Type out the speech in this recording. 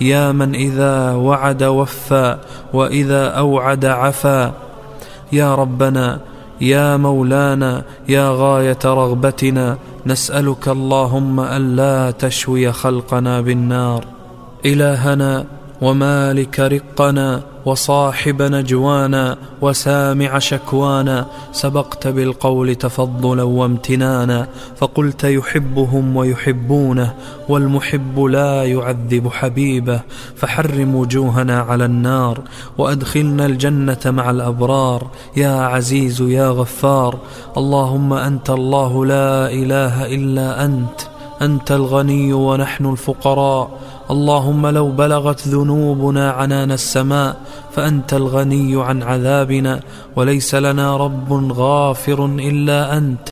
يا من إذا وعد وفى وإذا أوعد عفا. يا ربنا يا مولانا يا غاية رغبتنا نسألك اللهم ألا تشوي خلقنا بالنار. إلهنا ومالك رقنا وصاحب نجوانا وسامع شكوانا سبقت بالقول تفضلا وامتنانا فقلت يحبهم ويحبونه والمحب لا يعذب حبيبه فحرم وجوهنا على النار وأدخلنا الجنة مع الأبرار يا عزيز يا غفار اللهم أنت الله لا إله إلا أنت. أنت الغني ونحن الفقراء. اللهم لو بلغت ذنوبنا عنان السماء فأنت الغني عن عذابنا وليس لنا رب غافر إلا أنت.